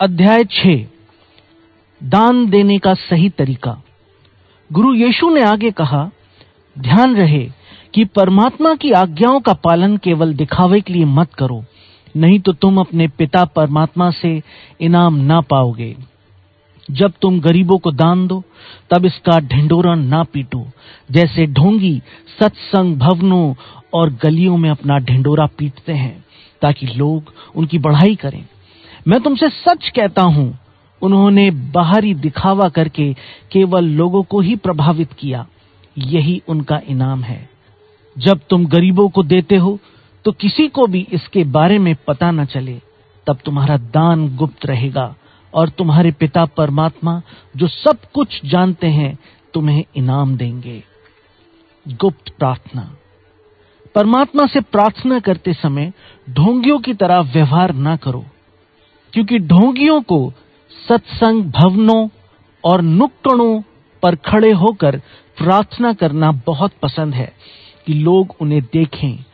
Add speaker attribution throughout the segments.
Speaker 1: अध्याय छ दान देने का सही तरीका। गुरु यीशु ने आगे कहा, ध्यान रहे कि परमात्मा की आज्ञाओं का पालन केवल दिखावे के लिए मत करो, नहीं तो तुम अपने पिता परमात्मा से इनाम ना पाओगे। जब तुम गरीबों को दान दो, तब इसका ढिंडोरा ना पीटो, जैसे ढोंगी सत्संग भवनों और गलियों में अपना ढिंडोरा पीटते हैं, ताकि लोग उनकी बढ़ाई करें। मैं तुमसे सच कहता हूँ, उन्होंने बाहरी दिखावा करके केवल लोगों को ही प्रभावित किया। यही उनका इनाम है। जब तुम गरीबों को देते हो तो किसी को भी इसके बारे में पता न चले, तब तुम्हारा दान गुप्त रहेगा, और तुम्हारे पिता परमात्मा, जो सब कुछ जानते हैं, तुम्हें इनाम देंगे। गुप्त प्रार्थना। परमात्मा से प्रार्थना करते समय ढोंगियों की तरह व्यवहार ना करो। क्योंकि ढोंगियों को सत्संग भवनों और नुक्कड़ों पर खड़े होकर प्रार्थना करना बहुत पसंद है कि लोग उन्हें देखें।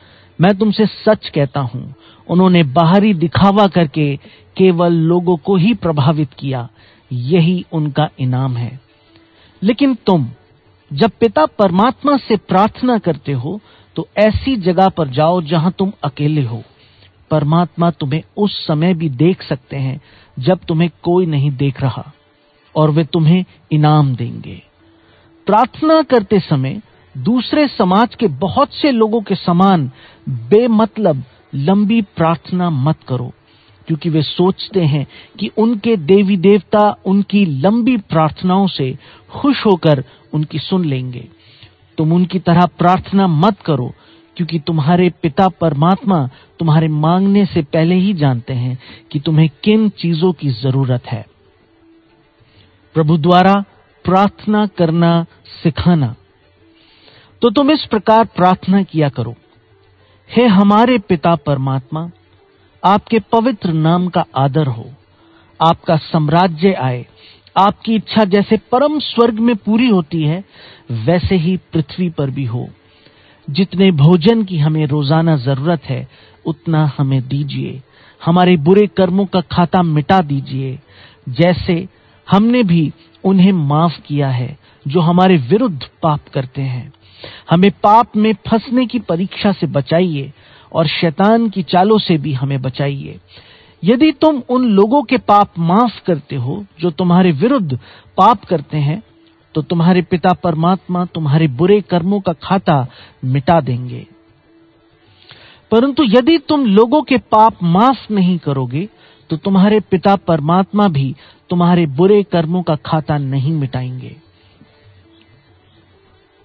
Speaker 1: मैं तुमसे सच कहता हूँ, उन्होंने बाहरी दिखावा करके केवल लोगों को ही प्रभावित किया। यही उनका इनाम है। लेकिन तुम, जब पिता परमात्मा से प्रार्थना करते हो तो ऐसी जगह पर जाओ जहाँ तुम अकेले हो। परमात्मा तुम्हें उस समय भी देख सकते हैं जब तुम्हें कोई नहीं देख रहा, और वे तुम्हें इनाम देंगे। प्रार्थना करते समय दूसरे समाज के बहुत से लोगों के समान बेमतलब लंबी प्रार्थना मत करो, क्योंकि वे सोचते हैं कि उनके देवी देवता उनकी लंबी प्रार्थनाओं से खुश होकर उनकी सुन लेंगे। तुम उनकी तरह प्रार्थना मत करो क्योंकि तुम्हारे पिता परमात्मा तुम्हारे मांगने से पहले ही जानते हैं कि तुम्हें किन चीज़ों की ज़रूरत है। प्रभु द्वारा प्रार्थना करना, सिखाना। तो तुम इस प्रकार प्रार्थना किया करो। हे हमारे पिता परमात्मा, आपके पवित्र नाम का आदर हो। आपका साम्राज्य आए। आपकी इच्छा जैसे परम स्वर्ग में पूरी होती है, वैसे ही पृथ्वी पर भी हो। जितने भोजन की हमें रोज़ाना ज़रूरत है, उतना हमें दीजिए। हमारे बुरे कर्मों का खाता मिटा दीजिए। जैसे हमने भी उन्हें माफ़ किया है, जो हमारे विरुद्ध पाप करते हैं। हमें पाप में फंसने की परीक्षा से बचाइए और शैतान की चालों से भी हमें बचाइए। यदि तुम उन लोगों के पाप माफ़ करते हो, जो तुम्हारे विरुद्ध पाप करते हैं तो तुम्हारे पिता परमात्मा तुम्हारे बुरे कर्मों का खाता मिटा देंगे। परंतु यदि तुम लोगों के पाप माफ़ नहीं करोगे तो तुम्हारे पिता परमात्मा भी तुम्हारे बुरे कर्मों का खाता नहीं मिटाएँगे।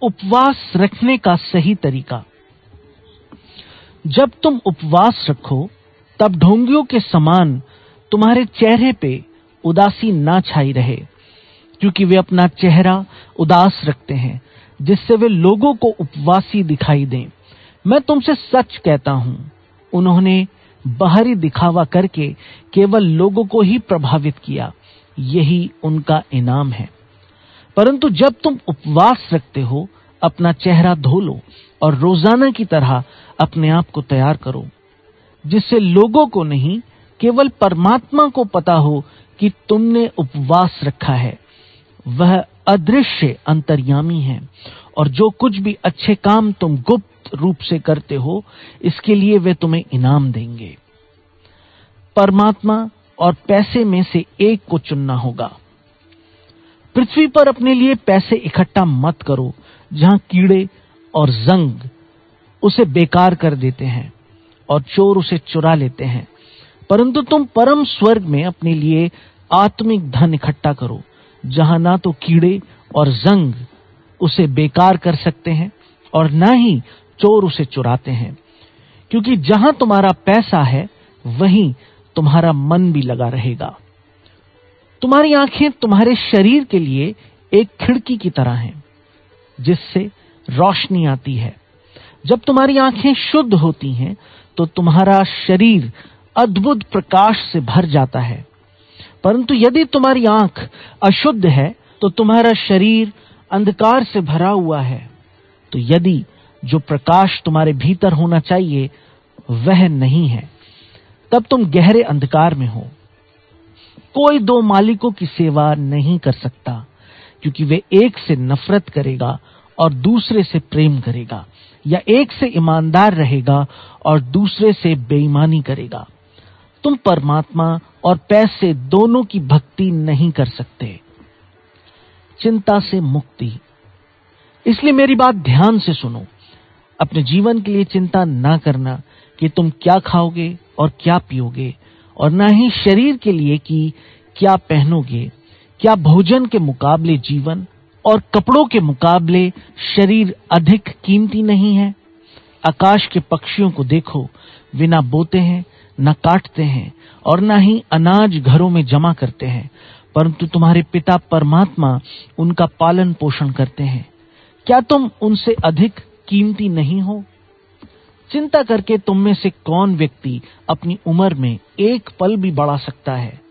Speaker 1: उपवास रखने का सही तरीका। जब तुम उपवास रखो, तब ढोंगियों के समान तुम्हारे चेहरे पे उदासी ना छाई रहे। क्योंकि वे अपना चेहरा उदास रखते हैं, जिससे वे लोगों को उपवासी दिखाई दें। मैं तुमसे सच कहता हूँ, उन्होंने बाहरी दिखावा करके केवल लोगों को ही प्रभावित किया। यही उनका इनाम है। परंतु जब तुम उपवास रखते हो, अपना चेहरा धो लो और रोज़ाना की तरह अपने आप को तैयार करो, जिससे लोगों को नहीं, केवल परमात्मा को पता हो कि तुमने उपवास रखा है। वह अदृश्य अंतर्यामी है। और जो कुछ भी अच्छे काम तुम गुप्त रूप से करते हो, इसके लिए वे तुम्हें इनाम देंगे। परमात्मा और पैसे में से एक को चुनना होगा। पृथ्वी पर अपने लिए पैसे इकट्ठा मत करो, जहाँ कीड़े और जंग उसे बेकार कर देते हैं और चोर उसे चुरा लेते हैं। परंतु तुम परम स्वर्ग में अपने लिए आत्मिक धन इकट्ठा करो। जहाँ ना तो कीड़े और जंग उसे बेकार कर सकते हैं और ना ही चोर उसे चुराते हैं। क्योंकि जहाँ तुम्हारा पैसा है, वहीं तुम्हारा मन भी लगा रहेगा। तुम्हारी आँखें तुम्हारे शरीर के लिए एक खिड़की की तरह हैं, जिससे रोशनी आती है। जब तुम्हारी आँखें शुद्ध होती हैं तो तुम्हारा शरीर अद्भुत प्रकाश से भर जाता है। परंतु यदि तुम्हारी आँख अशुद्ध है तो तुम्हारा शरीर अंधकार से भरा हुआ है। तो यदि जो प्रकाश तुम्हारे भीतर होना चाहिए, वह नहीं है, तब तुम गहरे अंधकार में हो। कोई दो मालिकों की सेवा नहीं कर सकता, क्योंकि वे एक से नफरत करेगा और दूसरे से प्रेम करेगा, या एक से ईमानदार रहेगा और दूसरे से बेईमानी करेगा। तुम परमात्मा और पैसे दोनों की भक्ति नहीं कर सकते। चिंता से मुक्ति। इसलिए मेरी बात ध्यान से सुनो। अपने जीवन के लिए चिंता ना करना कि तुम क्या खाओगे और क्या पियोगे, और न ही शरीर के लिए कि क्या पहनोगे, क्या भोजन के मुकाबले जीवन और कपड़ों के मुकाबले शरीर अधिक कीमती नहीं है। आकाश के पक्षियों को देखो, बिना बोते हैं न काटते हैं और न ही अनाज घरों में जमा करते हैं, परंतु तुम्हारे पिता परमात्मा उनका पालन पोषण करते हैं। क्या तुम उनसे अधिक कीमती नहीं हो? चिंता करके तुम में से कौन व्यक्ति अपनी उम्र में एक पल भी बढ़ा सकता है?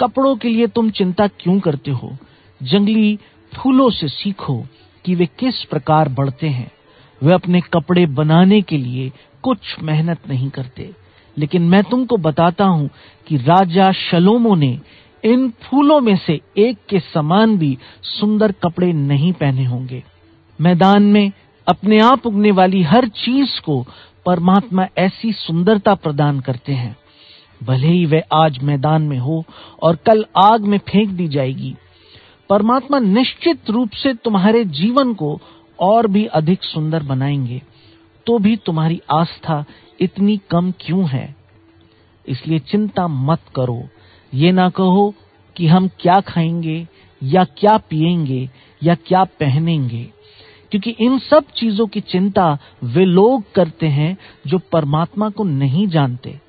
Speaker 1: कपड़ों के लिए तुम चिंता क्यों करते हो? जंगली फूलों से सीखो कि वे किस प्रकार बढ़ते हैं। वे अपने कपड़े बनाने के लिए कुछ मेहनत नहीं करते। लेकिन मैं तुमको बताता हूँ कि राजा शलोमो ने इन फूलों में से एक के समान भी सुंदर कपड़े नहीं पहने होंगे। मैदान में अपने आप उगने वाली हर चीज़ को परमात्मा ऐसी सुंदरता प्रदान करते हैं। भले ही वह आज मैदान में हो और कल आग में फेंक दी जाएगी, परमात्मा निश्चित रूप से तुम्हारे जीवन को और भी अधिक सुंदर बनाएँगे तो भी तुम्हारी आस्था इतनी कम क्यों है? इसलिए चिंता मत करो। ये ना कहो कि हम क्या खाएँगे, या क्या पिएँगे, या क्या पहनेंगे। क्योंकि इन सब चीज़ों की चिंता वे लोग करते हैं जो परमात्मा को नहीं जानते।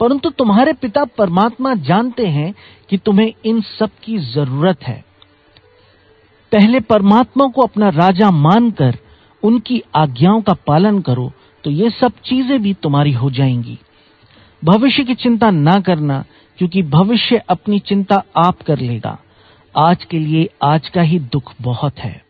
Speaker 1: परंतु तुम्हारे पिता परमात्मा जानते हैं कि तुम्हें इन सब की ज़रूरत है। पहले परमात्मा को अपना राजा मानकर उनकी आज्ञाओं का पालन करो। तो ये सब चीज़ें भी तुम्हारी हो जाएँगी। भविष्य की चिंता ना करना, क्योंकि भविष्य अपनी चिंता आप कर लेगा। आज के लिए आज का ही दुख बहुत है।